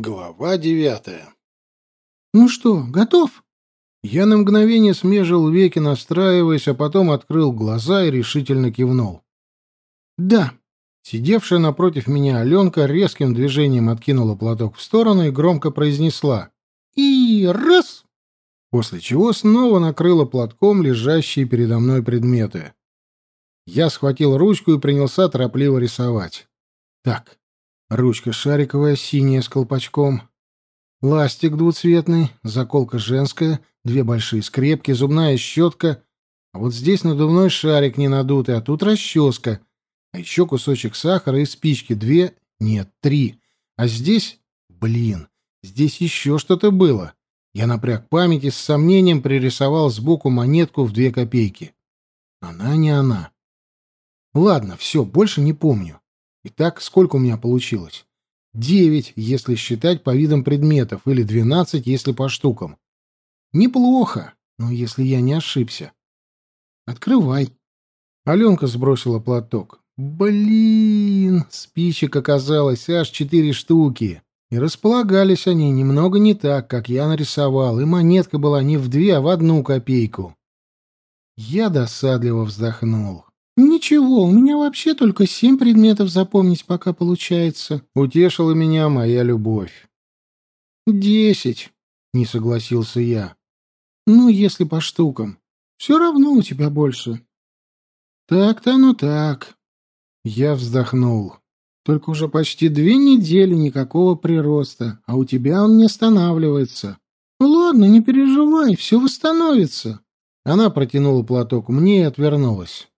Глава девятая. «Ну что, готов?» Я на мгновение смежил веки, настраиваясь, а потом открыл глаза и решительно кивнул. «Да». Сидевшая напротив меня Аленка резким движением откинула платок в сторону и громко произнесла «И раз!» После чего снова накрыла платком лежащие передо мной предметы. Я схватил ручку и принялся торопливо рисовать. Так, Ручка шариковая, синяя с колпачком. Ластик двуцветный, заколка женская, две большие скрепки, зубная щетка. А вот здесь надувной шарик не надутый, а тут расческа. А еще кусочек сахара и спички. Две, нет, три. А здесь, блин, здесь еще что-то было. Я напряг память и с сомнением пририсовал сбоку монетку в две копейки. Она не она. Ладно, все, больше не помню. Итак, сколько у меня получилось? Девять, если считать по видам предметов, или двенадцать, если по штукам. Неплохо, но если я не ошибся. Открывай. Аленка сбросила платок. Блин, спичек оказалось аж четыре штуки. И располагались они немного не так, как я нарисовал, и монетка была не в две, а в одну копейку. Я досадливо вздохнул. «Ничего, у меня вообще только семь предметов запомнить пока получается», — утешила меня моя любовь. «Десять», — не согласился я. «Ну, если по штукам. Все равно у тебя больше». «Так-то оно так». Я вздохнул. «Только уже почти две недели никакого прироста, а у тебя он не останавливается». «Ну ладно, не переживай, все восстановится». Она протянула платок мне и отвернулась.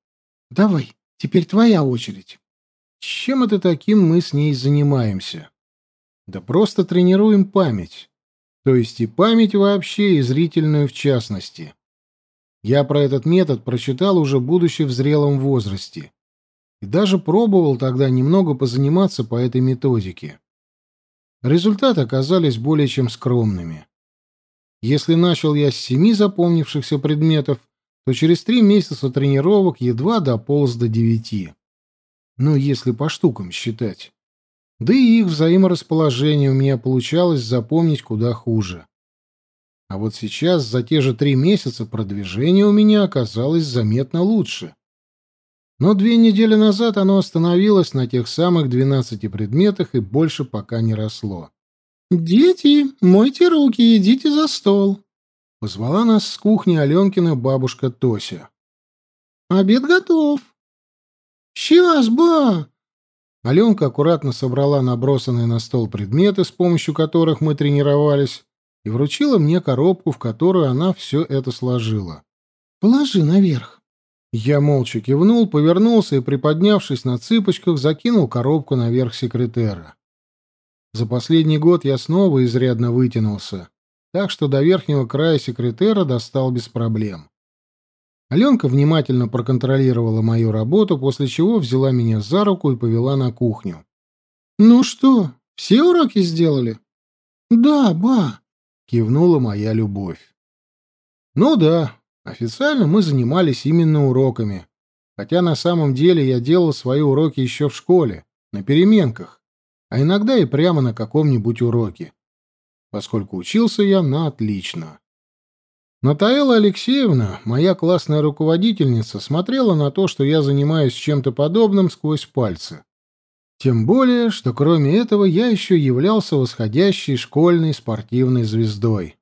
Давай, теперь твоя очередь. Чем это таким мы с ней занимаемся? Да просто тренируем память. То есть и память вообще, и зрительную в частности. Я про этот метод прочитал уже будучи в зрелом возрасте. И даже пробовал тогда немного позаниматься по этой методике. Результаты оказались более чем скромными. Если начал я с семи запомнившихся предметов, то через три месяца тренировок едва дополз до девяти. Ну, если по штукам считать. Да и их взаиморасположение у меня получалось запомнить куда хуже. А вот сейчас за те же три месяца продвижение у меня оказалось заметно лучше. Но две недели назад оно остановилось на тех самых двенадцати предметах и больше пока не росло. «Дети, мойте руки, идите за стол», Позвала нас с кухни Аленкина бабушка Тося. «Обед готов». «Сейчас, ба!» Аленка аккуратно собрала набросанные на стол предметы, с помощью которых мы тренировались, и вручила мне коробку, в которую она все это сложила. «Положи наверх». Я молча кивнул, повернулся и, приподнявшись на цыпочках, закинул коробку наверх секретера. За последний год я снова изрядно вытянулся так что до верхнего края секретера достал без проблем. Аленка внимательно проконтролировала мою работу, после чего взяла меня за руку и повела на кухню. «Ну что, все уроки сделали?» «Да, ба», — кивнула моя любовь. «Ну да, официально мы занимались именно уроками, хотя на самом деле я делал свои уроки еще в школе, на переменках, а иногда и прямо на каком-нибудь уроке поскольку учился я на отлично. Натаэла Алексеевна, моя классная руководительница, смотрела на то, что я занимаюсь чем-то подобным сквозь пальцы. Тем более, что кроме этого я еще являлся восходящей школьной спортивной звездой.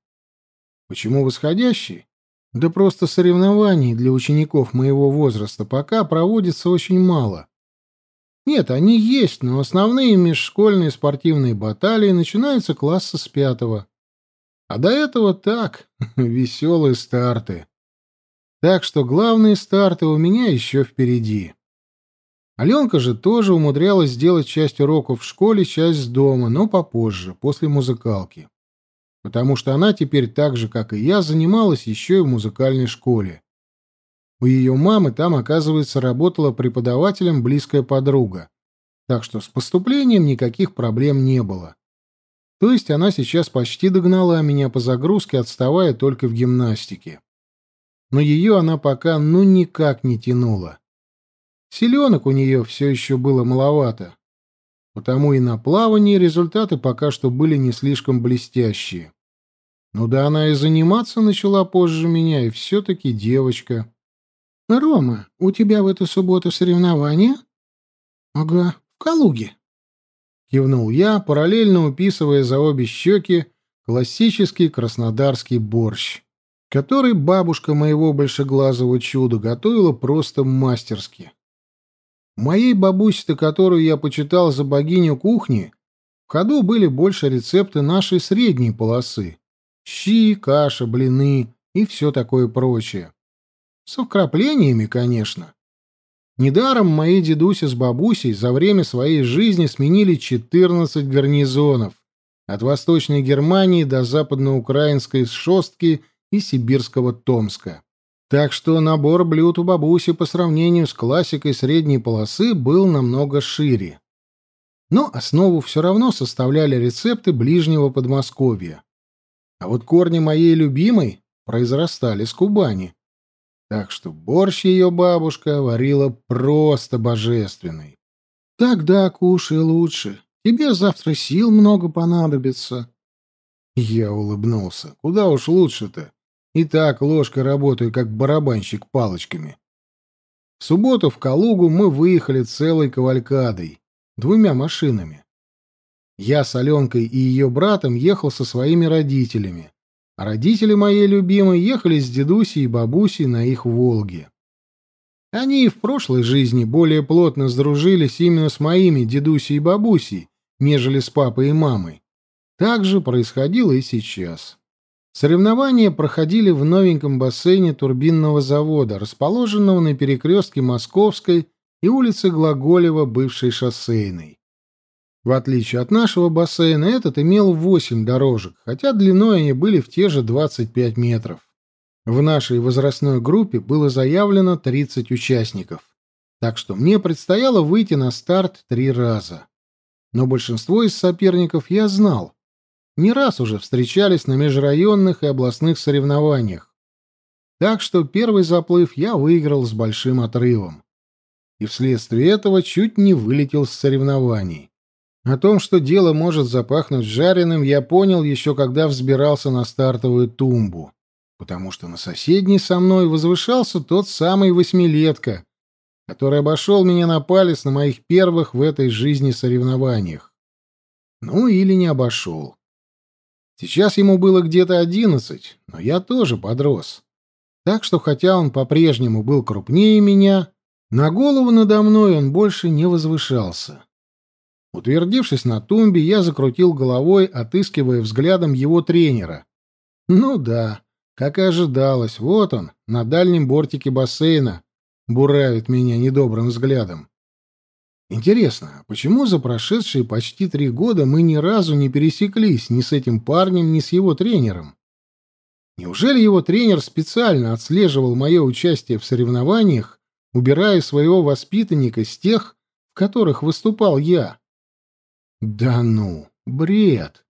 Почему восходящей? Да просто соревнований для учеников моего возраста пока проводится очень мало. Нет, они есть, но основные межшкольные спортивные баталии начинаются класса с пятого. А до этого так, веселые старты. Так что главные старты у меня еще впереди. Аленка же тоже умудрялась сделать часть уроков в школе, часть дома, но попозже, после музыкалки. Потому что она теперь так же, как и я, занималась еще и в музыкальной школе. У ее мамы там, оказывается, работала преподавателем близкая подруга. Так что с поступлением никаких проблем не было. То есть она сейчас почти догнала меня по загрузке, отставая только в гимнастике. Но ее она пока ну никак не тянула. Селенок у нее все еще было маловато. потому и на плавании результаты пока что были не слишком блестящие. Ну да она и заниматься начала позже меня, и все-таки девочка. — Рома, у тебя в эту субботу соревнования? — Ага, в Калуге. Кивнул я, параллельно уписывая за обе щеки классический краснодарский борщ, который бабушка моего большеглазого чуда готовила просто мастерски. Моей бабусе-то, которую я почитал за богиню кухни, в ходу были больше рецепты нашей средней полосы. Щи, каша, блины и все такое прочее. Со вкраплениями, конечно. Недаром мои дедуси с бабусей за время своей жизни сменили 14 гарнизонов, от Восточной Германии до западноукраинской Шостки и сибирского Томска. Так что набор блюд у бабуси по сравнению с классикой средней полосы был намного шире. Но основу все равно составляли рецепты ближнего Подмосковья. А вот корни моей любимой произрастали с Кубани. Так что борщ ее бабушка варила просто божественный. «Тогда кушай лучше. Тебе завтра сил много понадобится». Я улыбнулся. «Куда уж лучше-то? И так ложкой работаю, как барабанщик палочками. В субботу в Калугу мы выехали целой кавалькадой, двумя машинами. Я с Аленкой и ее братом ехал со своими родителями, родители моей любимой ехали с дедусей и бабусей на их «Волге». Они и в прошлой жизни более плотно сдружились именно с моими дедусей и бабусей, нежели с папой и мамой. Так же происходило и сейчас. Соревнования проходили в новеньком бассейне турбинного завода, расположенного на перекрестке Московской и улицы Глаголева, бывшей шоссейной. В отличие от нашего бассейна, этот имел восемь дорожек, хотя длиной они были в те же 25 метров. В нашей возрастной группе было заявлено 30 участников, так что мне предстояло выйти на старт три раза. Но большинство из соперников я знал, не раз уже встречались на межрайонных и областных соревнованиях. Так что первый заплыв я выиграл с большим отрывом. И вследствие этого чуть не вылетел с соревнований. О том, что дело может запахнуть жареным, я понял еще когда взбирался на стартовую тумбу, потому что на соседней со мной возвышался тот самый восьмилетка, который обошел меня на палец на моих первых в этой жизни соревнованиях. Ну или не обошел. Сейчас ему было где-то одиннадцать, но я тоже подрос. Так что, хотя он по-прежнему был крупнее меня, на голову надо мной он больше не возвышался. Утвердившись на тумбе, я закрутил головой, отыскивая взглядом его тренера. Ну да, как и ожидалось, вот он, на дальнем бортике бассейна, буравит меня недобрым взглядом. Интересно, почему за прошедшие почти три года мы ни разу не пересеклись ни с этим парнем, ни с его тренером? Неужели его тренер специально отслеживал мое участие в соревнованиях, убирая своего воспитанника с тех, в которых выступал я? Да ну, бред!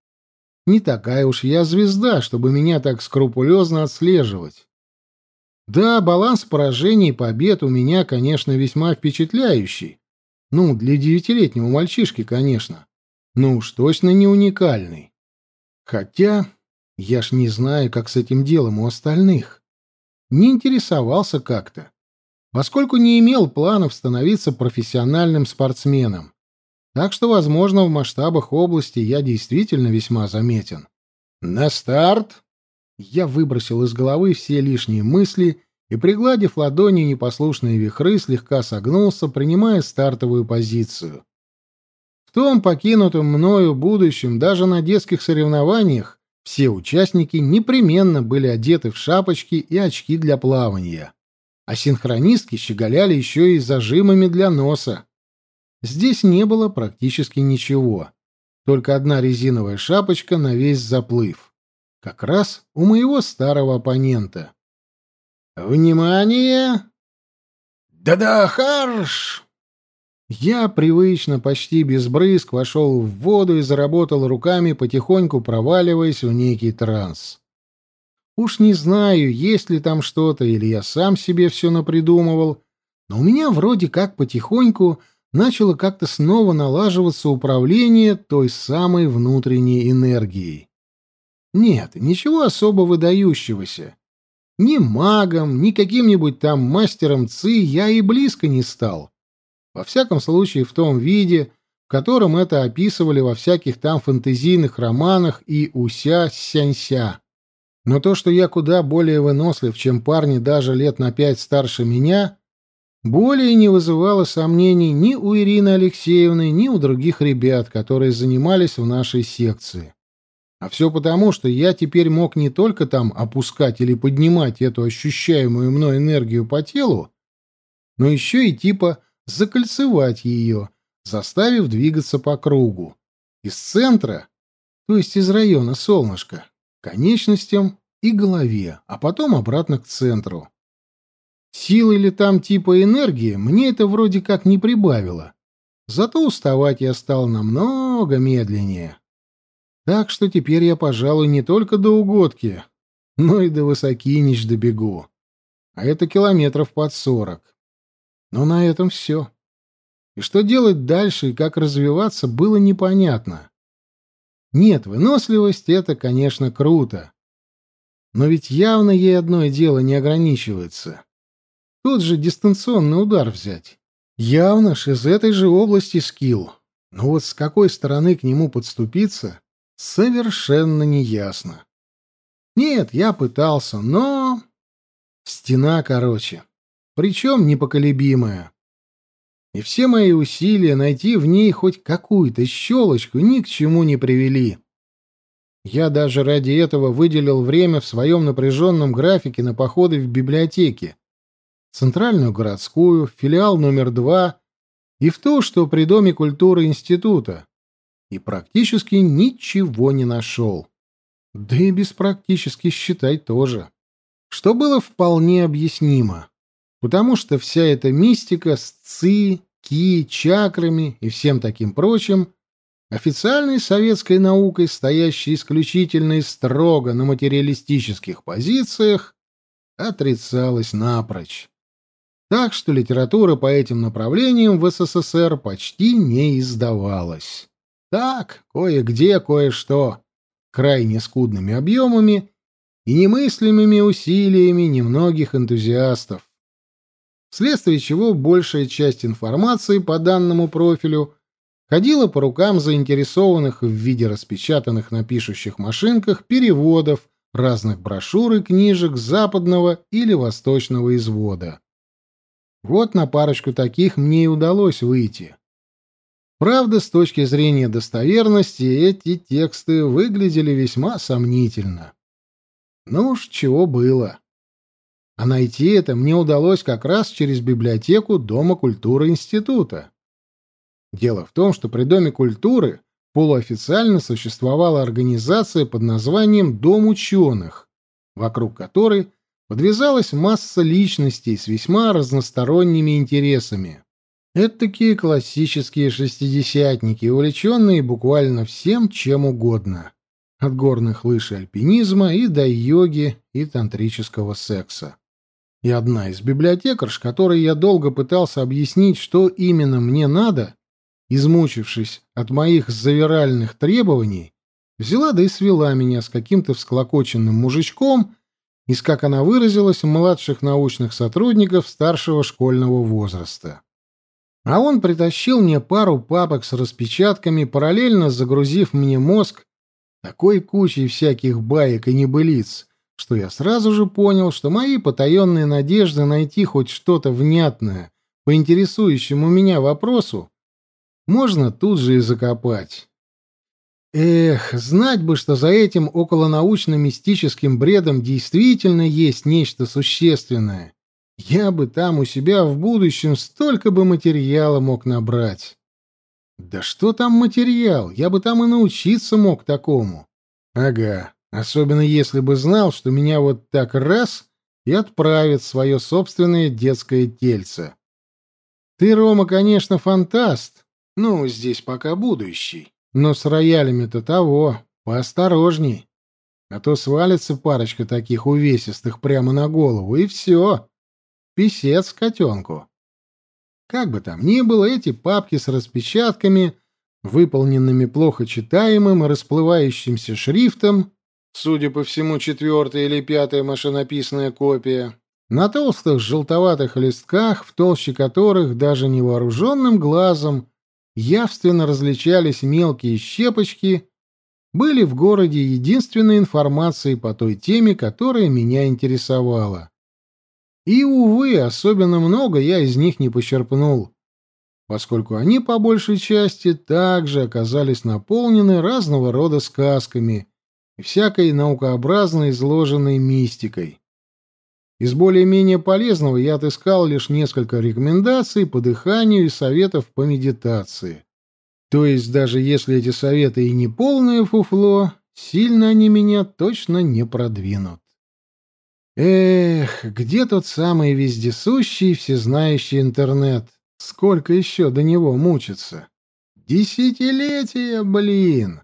Не такая уж я звезда, чтобы меня так скрупулезно отслеживать. Да, баланс поражений и побед у меня, конечно, весьма впечатляющий. Ну, для девятилетнего мальчишки, конечно. Ну уж точно не уникальный. Хотя я ж не знаю, как с этим делом у остальных. Не интересовался как-то, поскольку не имел планов становиться профессиональным спортсменом. Так что, возможно, в масштабах области я действительно весьма заметен. На старт! Я выбросил из головы все лишние мысли и, пригладив ладонью непослушные вихры, слегка согнулся, принимая стартовую позицию. В том покинутом мною будущем даже на детских соревнованиях все участники непременно были одеты в шапочки и очки для плавания, а синхронистки щеголяли еще и зажимами для носа. Здесь не было практически ничего, только одна резиновая шапочка на весь заплыв, как раз у моего старого оппонента. «Внимание!» «Да-да, харш!» Я привычно, почти без брызг, вошел в воду и заработал руками, потихоньку проваливаясь в некий транс. Уж не знаю, есть ли там что-то, или я сам себе все напридумывал, но у меня вроде как потихоньку начало как-то снова налаживаться управление той самой внутренней энергией. Нет, ничего особо выдающегося. Ни магом, ни каким-нибудь там мастером ЦИ я и близко не стал. Во всяком случае, в том виде, в котором это описывали во всяких там фэнтезийных романах и уся-сянься. Но то, что я куда более вынослив, чем парни даже лет на пять старше меня, более не вызывало сомнений ни у Ирины Алексеевны, ни у других ребят, которые занимались в нашей секции. А все потому, что я теперь мог не только там опускать или поднимать эту ощущаемую мной энергию по телу, но еще и типа закольцевать ее, заставив двигаться по кругу. Из центра, то есть из района солнышка, конечностям и голове, а потом обратно к центру. Силы или там типа энергии мне это вроде как не прибавило. Зато уставать я стал намного медленнее. Так что теперь я, пожалуй, не только до Угодки, но и до Высокинич добегу. А это километров под сорок. Но на этом все. И что делать дальше и как развиваться, было непонятно. Нет, выносливость — это, конечно, круто. Но ведь явно ей одно дело не ограничивается. Тот же дистанционный удар взять. Явно ж из этой же области скилл. Но вот с какой стороны к нему подступиться, совершенно неясно. Нет, я пытался, но... Стена, короче. Причем непоколебимая. И все мои усилия найти в ней хоть какую-то щелочку ни к чему не привели. Я даже ради этого выделил время в своем напряженном графике на походы в библиотеке, центральную городскую, филиал номер два и в то, что при Доме культуры института, и практически ничего не нашел. Да и без практически считай тоже. Что было вполне объяснимо, потому что вся эта мистика с ци, ки, чакрами и всем таким прочим официальной советской наукой, стоящей исключительно и строго на материалистических позициях, отрицалась напрочь так что литература по этим направлениям в СССР почти не издавалась. Так, кое-где кое-что, крайне скудными объемами и немыслимыми усилиями немногих энтузиастов. Вследствие чего большая часть информации по данному профилю ходила по рукам заинтересованных в виде распечатанных на пишущих машинках переводов разных брошюр и книжек западного или восточного извода. Вот на парочку таких мне и удалось выйти. Правда, с точки зрения достоверности, эти тексты выглядели весьма сомнительно. Ну уж чего было. А найти это мне удалось как раз через библиотеку Дома культуры института. Дело в том, что при Доме культуры полуофициально существовала организация под названием «Дом ученых», вокруг которой подвязалась масса личностей с весьма разносторонними интересами. Это такие классические шестидесятники, увлеченные буквально всем, чем угодно. От горных лыж и альпинизма и до йоги и тантрического секса. И одна из библиотекарш, которой я долго пытался объяснить, что именно мне надо, измучившись от моих завиральных требований, взяла да и свела меня с каким-то всклокоченным мужичком, из, как она выразилась, младших научных сотрудников старшего школьного возраста. А он притащил мне пару папок с распечатками, параллельно загрузив мне мозг такой кучей всяких баек и небылиц, что я сразу же понял, что мои потаенные надежды найти хоть что-то внятное по интересующему меня вопросу можно тут же и закопать. Эх, знать бы, что за этим околонаучно-мистическим бредом действительно есть нечто существенное. Я бы там у себя в будущем столько бы материала мог набрать. Да что там материал? Я бы там и научиться мог такому. Ага, особенно если бы знал, что меня вот так раз и отправит свое собственное детское тельце. Ты, Рома, конечно, фантаст. Ну, здесь пока будущий. Но с роялями-то того, поосторожней. А то свалится парочка таких увесистых прямо на голову, и все. Писец котенку. Как бы там ни было, эти папки с распечатками, выполненными плохо читаемым и расплывающимся шрифтом, судя по всему, четвертая или пятая машинописная копия, на толстых желтоватых листках, в толще которых даже невооруженным глазом явственно различались мелкие щепочки, были в городе единственной информацией по той теме, которая меня интересовала. И, увы, особенно много я из них не почерпнул, поскольку они по большей части также оказались наполнены разного рода сказками и всякой наукообразно изложенной мистикой. Из более-менее полезного я отыскал лишь несколько рекомендаций по дыханию и советов по медитации. То есть даже если эти советы и не полное фуфло, сильно они меня точно не продвинут. Эх, где тот самый вездесущий, всезнающий интернет? Сколько еще до него мучиться? Десятилетия, блин!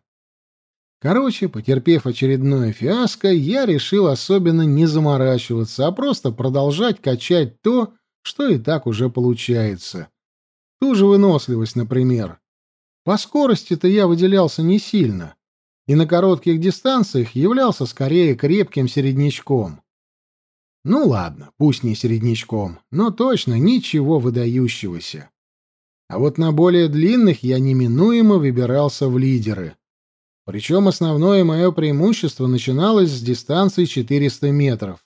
Короче, потерпев очередное фиаско, я решил особенно не заморачиваться, а просто продолжать качать то, что и так уже получается. Ту же выносливость, например. По скорости-то я выделялся не сильно, и на коротких дистанциях являлся скорее крепким середнячком. Ну ладно, пусть не середнячком, но точно ничего выдающегося. А вот на более длинных я неминуемо выбирался в лидеры — причем основное мое преимущество начиналось с дистанции 400 метров.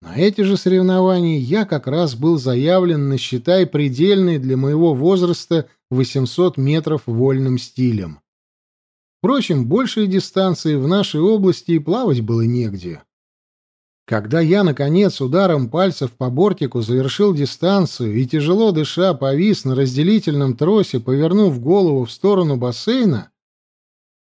На эти же соревнования я как раз был заявлен на, считай, предельный для моего возраста 800 метров вольным стилем. Впрочем, большие дистанции в нашей области и плавать было негде. Когда я, наконец, ударом пальцев по бортику завершил дистанцию и, тяжело дыша, повис на разделительном тросе, повернув голову в сторону бассейна,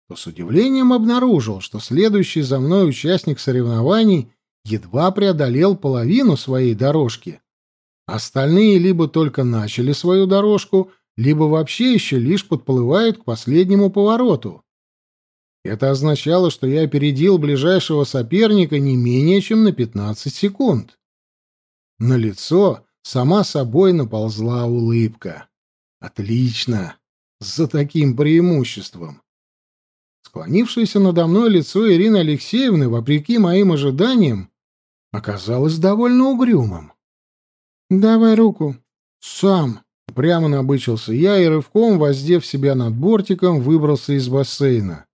то с удивлением обнаружил, что следующий за мной участник соревнований едва преодолел половину своей дорожки. Остальные либо только начали свою дорожку, либо вообще еще лишь подплывают к последнему повороту. Это означало, что я опередил ближайшего соперника не менее чем на 15 секунд. На лицо сама собой наползла улыбка. Отлично. За таким преимуществом. Склонившееся надо мной лицо Ирины Алексеевны, вопреки моим ожиданиям, оказалось довольно угрюмым. «Давай руку. Сам!» Прямо набычился я и рывком, воздев себя над бортиком, выбрался из бассейна.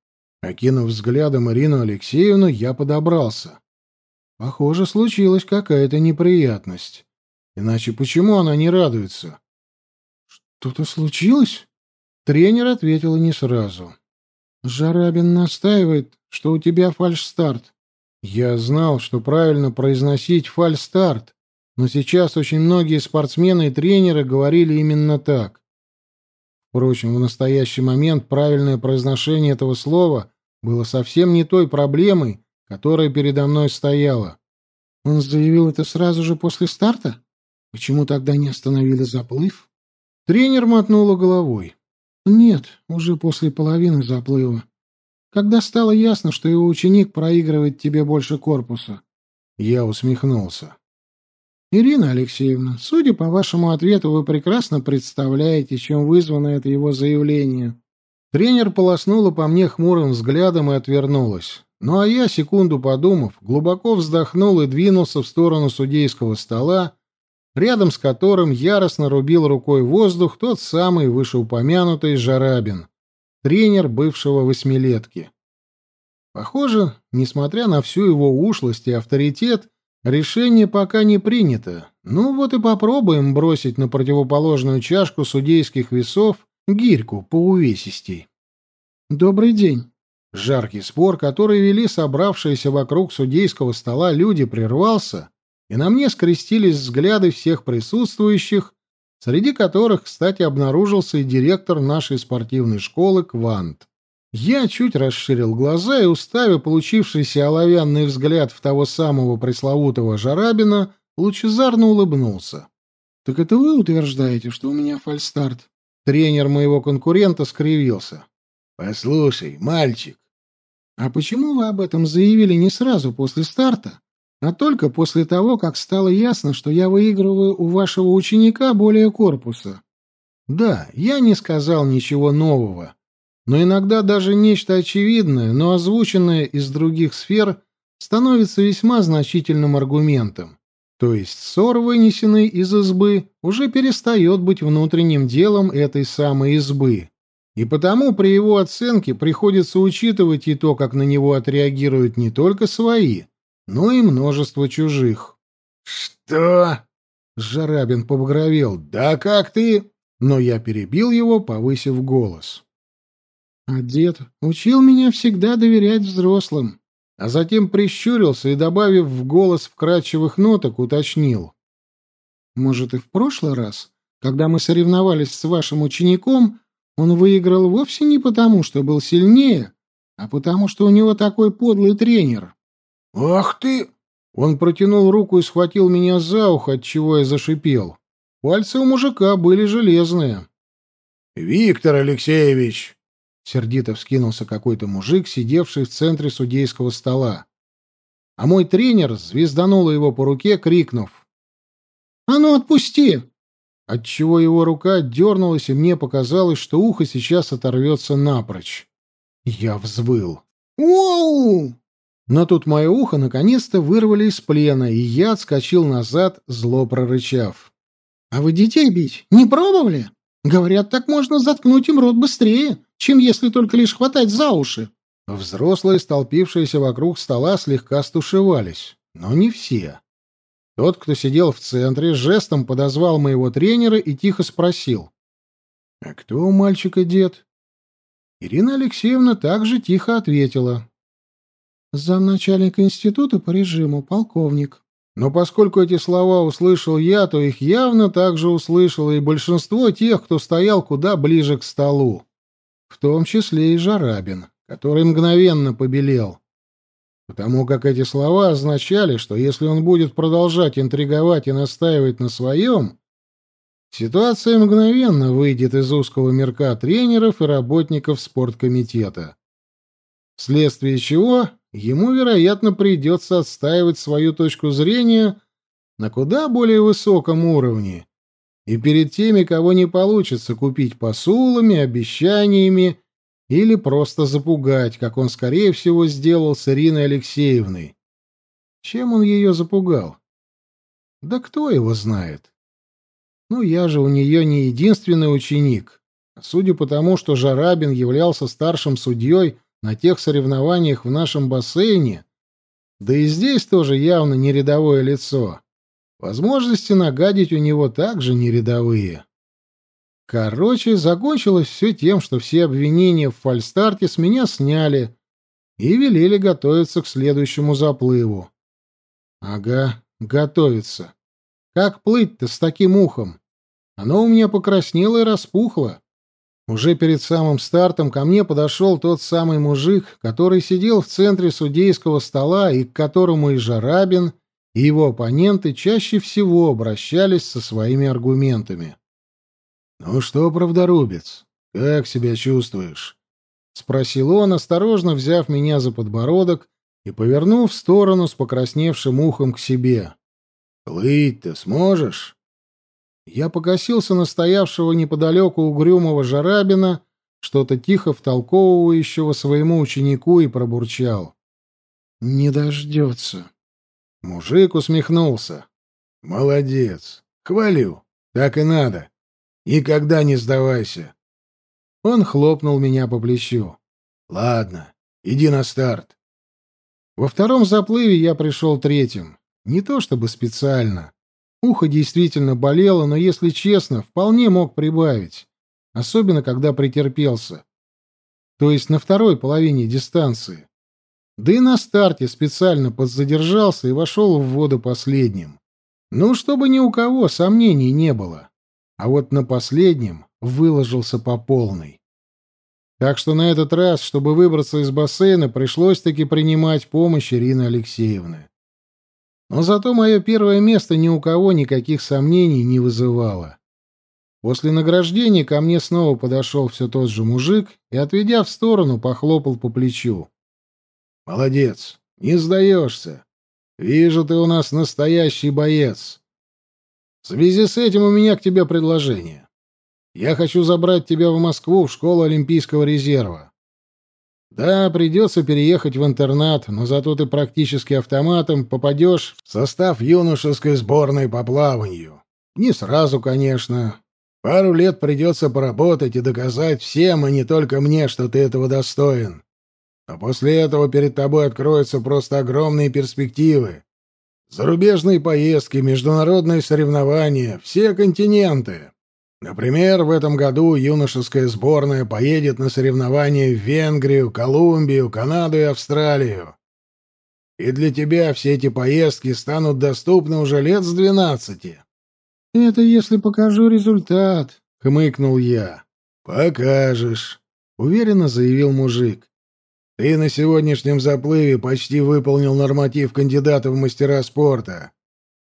Окинув взглядом Ирину Алексеевну, я подобрался. Похоже, случилась какая-то неприятность. Иначе почему она не радуется? «Что-то случилось?» Тренер ответила не сразу. Жарабин настаивает, что у тебя фальшстарт. Я знал, что правильно произносить фальшстарт, но сейчас очень многие спортсмены и тренеры говорили именно так. Впрочем, в настоящий момент правильное произношение этого слова было совсем не той проблемой, которая передо мной стояла. Он заявил это сразу же после старта? Почему тогда не остановили заплыв? Тренер мотнула головой. Нет, уже после половины заплыва. Когда стало ясно, что его ученик проигрывает тебе больше корпуса. Я усмехнулся. Ирина Алексеевна, судя по вашему ответу, вы прекрасно представляете, чем вызвано это его заявление. Тренер полоснула по мне хмурым взглядом и отвернулась. Ну а я, секунду подумав, глубоко вздохнул и двинулся в сторону судейского стола, рядом с которым яростно рубил рукой воздух тот самый вышеупомянутый Жарабин, тренер бывшего восьмилетки. Похоже, несмотря на всю его ушлость и авторитет, решение пока не принято. Ну вот и попробуем бросить на противоположную чашку судейских весов гирьку по увесистей. «Добрый день». Жаркий спор, который вели собравшиеся вокруг судейского стола люди, прервался, и на мне скрестились взгляды всех присутствующих, среди которых, кстати, обнаружился и директор нашей спортивной школы Квант. Я чуть расширил глаза и, уставив получившийся оловянный взгляд в того самого пресловутого Жарабина, лучезарно улыбнулся. «Так это вы утверждаете, что у меня фальстарт?» Тренер моего конкурента скривился. «Послушай, мальчик». «А почему вы об этом заявили не сразу после старта, а только после того, как стало ясно, что я выигрываю у вашего ученика более корпуса. Да, я не сказал ничего нового, но иногда даже нечто очевидное, но озвученное из других сфер, становится весьма значительным аргументом. То есть ссор, вынесенный из избы, уже перестает быть внутренним делом этой самой избы. И потому при его оценке приходится учитывать и то, как на него отреагируют не только свои, но и множество чужих. «Что?» — Жарабин побагровел. «Да как ты?» Но я перебил его, повысив голос. «А дед учил меня всегда доверять взрослым», а затем прищурился и, добавив в голос вкрадчивых ноток, уточнил. «Может, и в прошлый раз, когда мы соревновались с вашим учеником, он выиграл вовсе не потому, что был сильнее, а потому, что у него такой подлый тренер». «Ах ты!» Он протянул руку и схватил меня за ухо, от чего я зашипел. Пальцы у мужика были железные. «Виктор Алексеевич!» Сердито вскинулся какой-то мужик, сидевший в центре судейского стола. А мой тренер звезданул его по руке, крикнув. «А ну, отпусти!» Отчего его рука дернулась, и мне показалось, что ухо сейчас оторвется напрочь. Я взвыл. «Воу!» Но тут мое ухо наконец-то вырвали из плена, и я отскочил назад, зло прорычав. «А вы детей бить не пробовали? Говорят, так можно заткнуть им рот быстрее, чем если только лишь хватать за уши». Взрослые, столпившиеся вокруг стола, слегка стушевались, но не все. Тот, кто сидел в центре, жестом подозвал моего тренера и тихо спросил. «А кто у мальчика дед?» Ирина Алексеевна также тихо ответила. «Замначальник института по режиму, полковник». Но поскольку эти слова услышал я, то их явно также услышало и большинство тех, кто стоял куда ближе к столу, в том числе и Жарабин, который мгновенно побелел. Потому как эти слова означали, что если он будет продолжать интриговать и настаивать на своем, ситуация мгновенно выйдет из узкого мирка тренеров и работников спорткомитета. Вследствие чего ему, вероятно, придется отстаивать свою точку зрения на куда более высоком уровне и перед теми, кого не получится купить посулами, обещаниями или просто запугать, как он, скорее всего, сделал с Ириной Алексеевной. Чем он ее запугал? Да кто его знает? Ну, я же у нее не единственный ученик. Судя по тому, что Жарабин являлся старшим судьей на тех соревнованиях в нашем бассейне, да и здесь тоже явно не рядовое лицо. Возможности нагадить у него также не рядовые. Короче, закончилось все тем, что все обвинения в фальстарте с меня сняли и велели готовиться к следующему заплыву. Ага, готовиться. Как плыть-то с таким ухом? Оно у меня покраснело и распухло. Уже перед самым стартом ко мне подошел тот самый мужик, который сидел в центре судейского стола и к которому и Жарабин, и его оппоненты чаще всего обращались со своими аргументами. «Ну что, правдорубец, как себя чувствуешь?» — спросил он, осторожно взяв меня за подбородок и повернув в сторону с покрасневшим ухом к себе. «Плыть-то сможешь?» Я покосился на стоявшего неподалеку угрюмого Жарабина, что-то тихо втолковывающего своему ученику и пробурчал. «Не дождется». Мужик усмехнулся. «Молодец. Хвалю. Так и надо. Никогда не сдавайся». Он хлопнул меня по плечу. «Ладно, иди на старт». Во втором заплыве я пришел третьим. Не то чтобы специально. Ухо действительно болело, но, если честно, вполне мог прибавить. Особенно, когда претерпелся. То есть на второй половине дистанции. Да и на старте специально подзадержался и вошел в воду последним. Ну, чтобы ни у кого сомнений не было. А вот на последнем выложился по полной. Так что на этот раз, чтобы выбраться из бассейна, пришлось таки принимать помощь Ирины Алексеевны. Но зато мое первое место ни у кого никаких сомнений не вызывало. После награждения ко мне снова подошел все тот же мужик и, отведя в сторону, похлопал по плечу. «Молодец, не сдаешься. Вижу, ты у нас настоящий боец. В связи с этим у меня к тебе предложение. Я хочу забрать тебя в Москву в школу Олимпийского резерва. Да, придется переехать в интернат, но зато ты практически автоматом попадешь в состав юношеской сборной по плаванию. Не сразу, конечно. Пару лет придется поработать и доказать всем, а не только мне, что ты этого достоин. А после этого перед тобой откроются просто огромные перспективы. Зарубежные поездки, международные соревнования, все континенты. Например, в этом году юношеская сборная поедет на соревнования в Венгрию, Колумбию, Канаду и Австралию. И для тебя все эти поездки станут доступны уже лет с двенадцати. — Это если покажу результат, — хмыкнул я. — Покажешь, — уверенно заявил мужик. — Ты на сегодняшнем заплыве почти выполнил норматив кандидата в мастера спорта.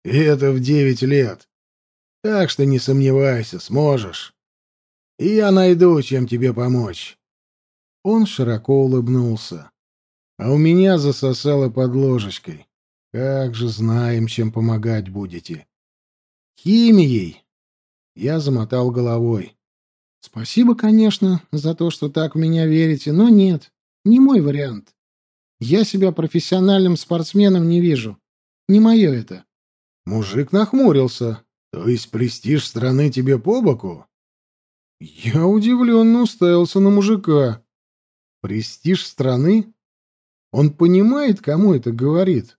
И это в девять лет. Так что не сомневайся, сможешь. И я найду, чем тебе помочь. Он широко улыбнулся. А у меня засосало под ложечкой. Как же знаем, чем помогать будете. Химией. Я замотал головой. Спасибо, конечно, за то, что так в меня верите, но нет, не мой вариант. Я себя профессиональным спортсменом не вижу. Не мое это. Мужик нахмурился. То есть престиж страны тебе по боку? Я удивленно уставился на мужика. Престиж страны? Он понимает, кому это говорит?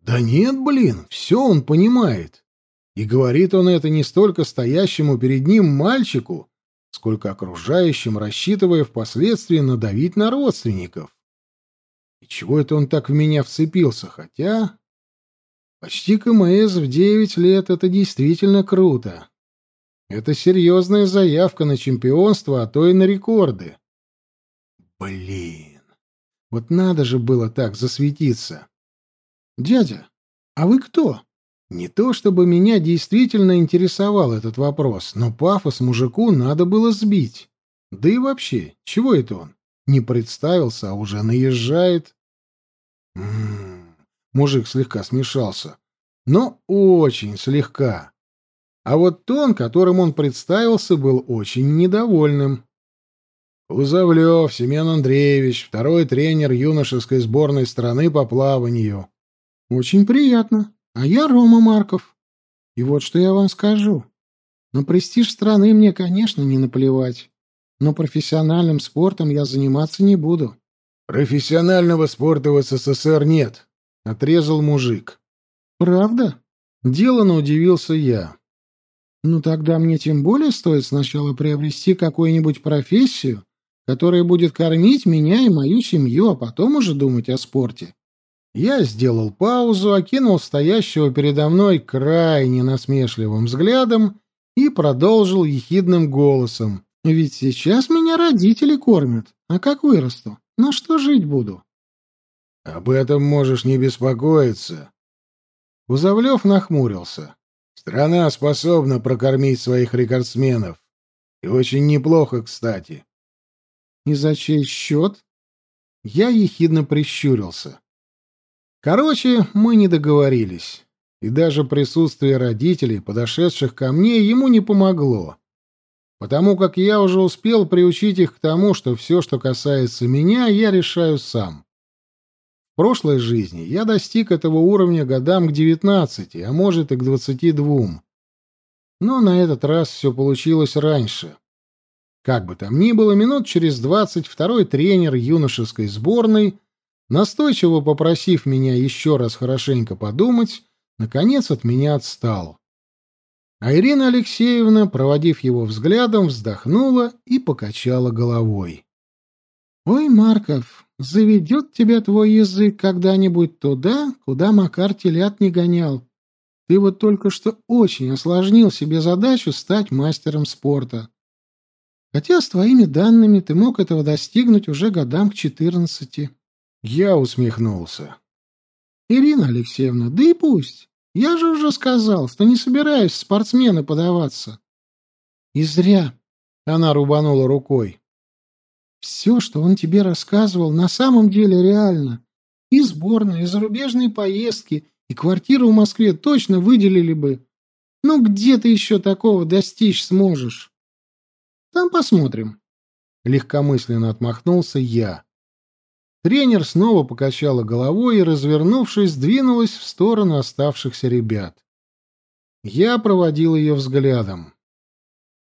Да нет, блин, все он понимает. И говорит он это не столько стоящему перед ним мальчику, сколько окружающим, рассчитывая впоследствии надавить на родственников. И чего это он так в меня вцепился, хотя... Почти КМС в девять лет — это действительно круто. Это серьезная заявка на чемпионство, а то и на рекорды. Блин, вот надо же было так засветиться. Дядя, а вы кто? Не то чтобы меня действительно интересовал этот вопрос, но пафос мужику надо было сбить. Да и вообще, чего это он? Не представился, а уже наезжает. М -м -м. Мужик слегка смешался. Но очень слегка. А вот тон, которым он представился, был очень недовольным. Узовлев Семен Андреевич, второй тренер юношеской сборной страны по плаванию. Очень приятно. А я Рома Марков. И вот что я вам скажу. На престиж страны мне, конечно, не наплевать. Но профессиональным спортом я заниматься не буду. Профессионального спорта в СССР нет, — отрезал мужик. «Правда?» — делано удивился я. «Ну тогда мне тем более стоит сначала приобрести какую-нибудь профессию, которая будет кормить меня и мою семью, а потом уже думать о спорте». Я сделал паузу, окинул стоящего передо мной крайне насмешливым взглядом и продолжил ехидным голосом. «Ведь сейчас меня родители кормят, а как вырасту? На что жить буду?» Об этом можешь не беспокоиться. Узовлев нахмурился. Страна способна прокормить своих рекордсменов. И очень неплохо, кстати. И за чей счет? Я ехидно прищурился. Короче, мы не договорились. И даже присутствие родителей, подошедших ко мне, ему не помогло. Потому как я уже успел приучить их к тому, что все, что касается меня, я решаю сам прошлой жизни я достиг этого уровня годам к 19, а может и к 22. Но на этот раз все получилось раньше. Как бы там ни было, минут через двадцать второй тренер юношеской сборной, настойчиво попросив меня еще раз хорошенько подумать, наконец от меня отстал. А Ирина Алексеевна, проводив его взглядом, вздохнула и покачала головой. «Ой, Марков, заведет тебя твой язык когда-нибудь туда, куда Макар телят не гонял. Ты вот только что очень осложнил себе задачу стать мастером спорта. Хотя с твоими данными ты мог этого достигнуть уже годам к четырнадцати». Я усмехнулся. «Ирина Алексеевна, да и пусть. Я же уже сказал, что не собираюсь в спортсмены подаваться». «И зря», — она рубанула рукой. Все, что он тебе рассказывал, на самом деле реально. И сборные, и зарубежные поездки, и квартиру в Москве точно выделили бы. Ну где ты еще такого достичь сможешь? Там посмотрим. Легкомысленно отмахнулся я. Тренер снова покачала головой и, развернувшись, двинулась в сторону оставшихся ребят. Я проводил ее взглядом.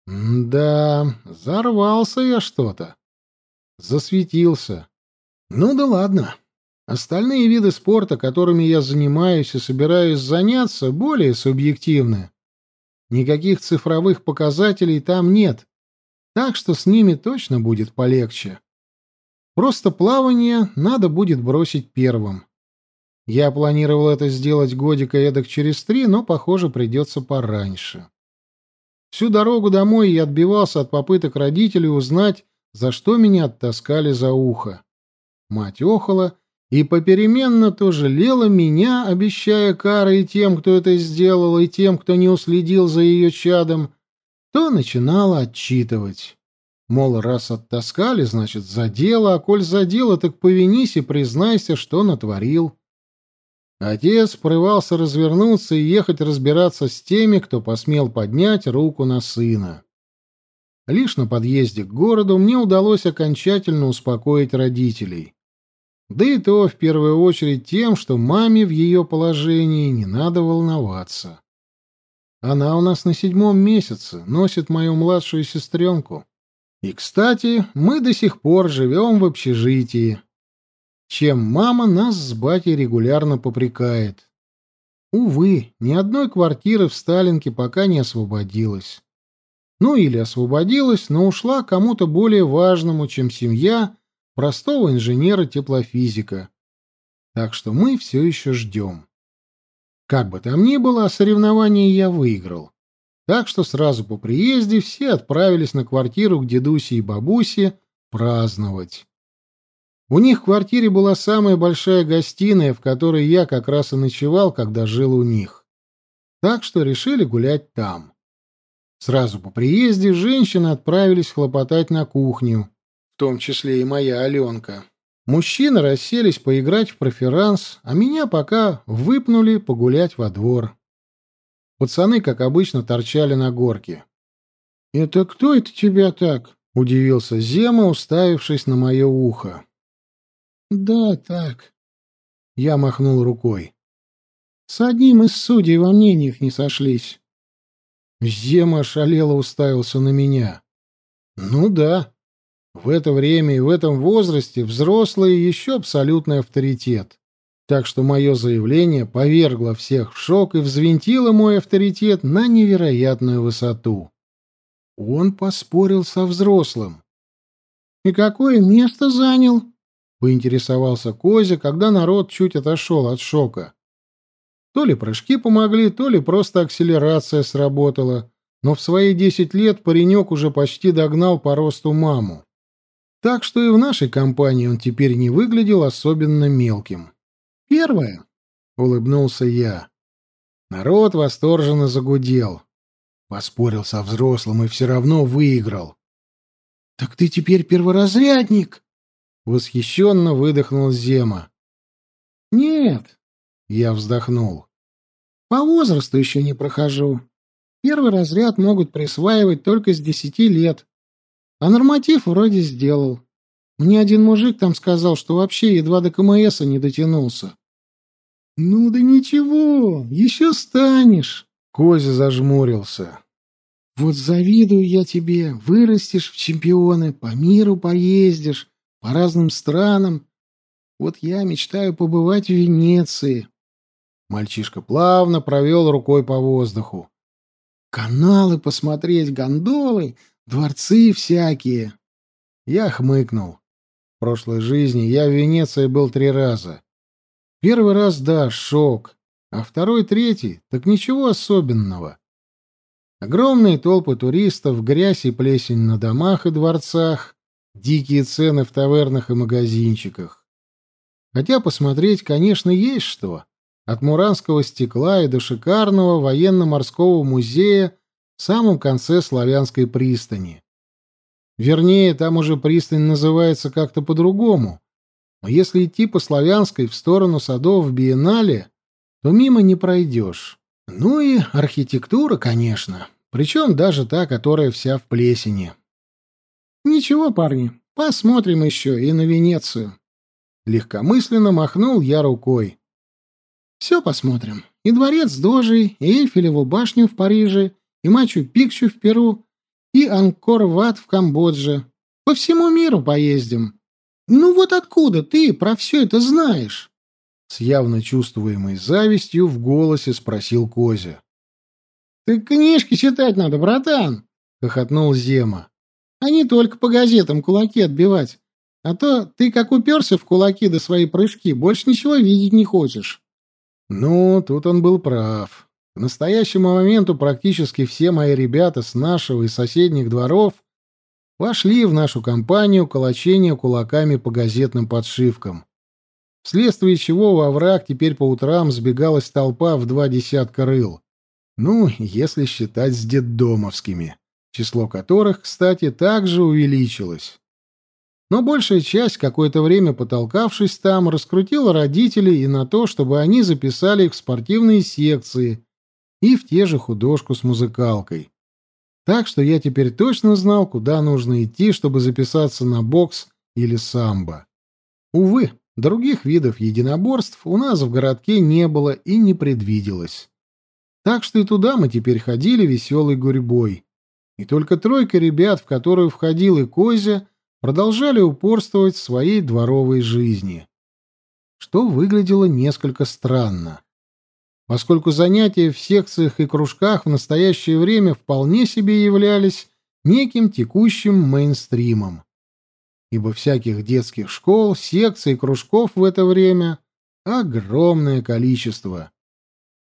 Да, зарвался я что-то. Засветился. Ну да ладно. Остальные виды спорта, которыми я занимаюсь и собираюсь заняться, более субъективны. Никаких цифровых показателей там нет, так что с ними точно будет полегче. Просто плавание надо будет бросить первым. Я планировал это сделать годика эдак через три, но, похоже, придется пораньше. Всю дорогу домой я отбивался от попыток родителей узнать, за что меня оттаскали за ухо. Мать охала и попеременно то жалела меня, обещая кары и тем, кто это сделал, и тем, кто не уследил за ее чадом, то начинала отчитывать. Мол, раз оттаскали, значит, за дело, а коль за дело, так повинись и признайся, что натворил. Отец порывался развернуться и ехать разбираться с теми, кто посмел поднять руку на сына. Лишь на подъезде к городу мне удалось окончательно успокоить родителей. Да и то в первую очередь тем, что маме в ее положении не надо волноваться. Она у нас на седьмом месяце, носит мою младшую сестренку. И, кстати, мы до сих пор живем в общежитии, чем мама нас с батей регулярно попрекает. Увы, ни одной квартиры в Сталинке пока не освободилась. Ну или освободилась, но ушла кому-то более важному, чем семья простого инженера-теплофизика. Так что мы все еще ждем. Как бы там ни было, соревнование я выиграл. Так что сразу по приезде все отправились на квартиру к дедусе и бабусе праздновать. У них в квартире была самая большая гостиная, в которой я как раз и ночевал, когда жил у них. Так что решили гулять там. Сразу по приезде женщины отправились хлопотать на кухню, том числе и моя Аленка. Мужчины расселись поиграть в проферанс, а меня пока выпнули погулять во двор. Пацаны, как обычно, торчали на горке. «Это кто это тебя так?» — удивился Зема, уставившись на мое ухо. «Да, так». Я махнул рукой. «С одним из судей во мнениях не сошлись». Зема шалело уставился на меня. «Ну да, в это время и в этом возрасте взрослые еще абсолютный авторитет. Так что мое заявление повергло всех в шок и взвинтило мой авторитет на невероятную высоту. Он поспорил со взрослым. «И какое место занял?» — поинтересовался Козя, когда народ чуть отошел от шока. То ли прыжки помогли, то ли просто акселерация сработала, но в свои десять лет паренек уже почти догнал по росту маму. Так что и в нашей компании он теперь не выглядел особенно мелким. «Первое», — улыбнулся я. Народ восторженно загудел. Поспорил со взрослым и все равно выиграл. «Так ты теперь перворазрядник!» — восхищенно выдохнул Зема. «Нет», — я вздохнул. «По возрасту еще не прохожу. Первый разряд могут присваивать только с десяти лет. А норматив вроде сделал. Мне один мужик там сказал, что вообще едва до КМСа не дотянулся. «Ну да ничего, еще станешь!» Козя зажмурился. «Вот завидую я тебе, вырастешь в чемпионы, по миру поездишь, по разным странам. Вот я мечтаю побывать в Венеции». Мальчишка плавно провел рукой по воздуху. «Каналы посмотреть, гондолы, Дворцы всякие. Я хмыкнул. В прошлой жизни я в Венеции был три раза. Первый раз, да, шок. А второй, третий, так ничего особенного. Огромные толпы туристов, грязь и плесень на домах и дворцах, дикие цены в тавернах и магазинчиках. Хотя посмотреть, конечно, есть что. От муранского стекла и до шикарного военно-морского музея в самом конце славянской пристани. Вернее, там уже пристань называется как-то по-другому. Но если идти по Славянской в сторону садов в Биеннале, то мимо не пройдешь. Ну и архитектура, конечно. Причем даже та, которая вся в плесени. Ничего, парни, посмотрим еще и на Венецию. Легкомысленно махнул я рукой. Все посмотрим. И дворец Дожи, и Эйфелеву башню в Париже, и Мачу-Пикчу в Перу, и Анкор-Ват в Камбодже. По всему миру поездим. Ну вот откуда ты про все это знаешь? С явно чувствуемой завистью в голосе спросил Козя. «Ты книжки читать надо, братан!» — хохотнул Зема. «А не только по газетам кулаки отбивать. А то ты как уперся в кулаки до свои прыжки, больше ничего видеть не хочешь». Ну, тут он был прав. К настоящему моменту практически все мои ребята с нашего и соседних дворов вошли в нашу компанию колочения кулаками по газетным подшивкам вследствие чего во враг теперь по утрам сбегалась толпа в два десятка рыл. Ну, если считать с детдомовскими, число которых, кстати, также увеличилось. Но большая часть, какое-то время потолкавшись там, раскрутила родителей и на то, чтобы они записали их в спортивные секции и в те же художку с музыкалкой. Так что я теперь точно знал, куда нужно идти, чтобы записаться на бокс или самбо. Увы, Других видов единоборств у нас в городке не было и не предвиделось. Так что и туда мы теперь ходили веселой гурьбой. И только тройка ребят, в которую входил и Козя, продолжали упорствовать в своей дворовой жизни. Что выглядело несколько странно. Поскольку занятия в секциях и кружках в настоящее время вполне себе являлись неким текущим мейнстримом ибо всяких детских школ, секций и кружков в это время огромное количество.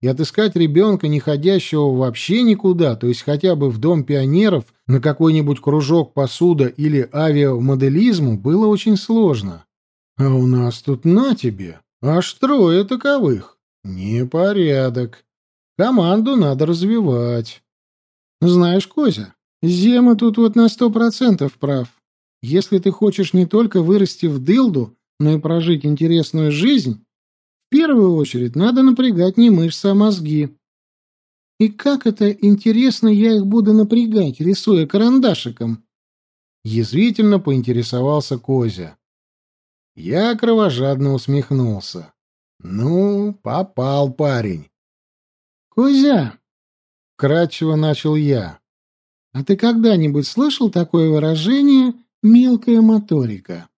И отыскать ребенка, не ходящего вообще никуда, то есть хотя бы в Дом пионеров, на какой-нибудь кружок посуда или авиамоделизму, было очень сложно. А у нас тут на тебе, аж трое таковых. Непорядок. Команду надо развивать. Знаешь, Козя, Зема тут вот на сто процентов прав. Если ты хочешь не только вырасти в дылду, но и прожить интересную жизнь, в первую очередь надо напрягать не мышцы, а мозги. И как это интересно я их буду напрягать, рисуя карандашиком? Язвительно поинтересовался Козя. Я кровожадно усмехнулся. Ну, попал парень. Козя, кратчево начал я. А ты когда-нибудь слышал такое выражение Мелкая моторика.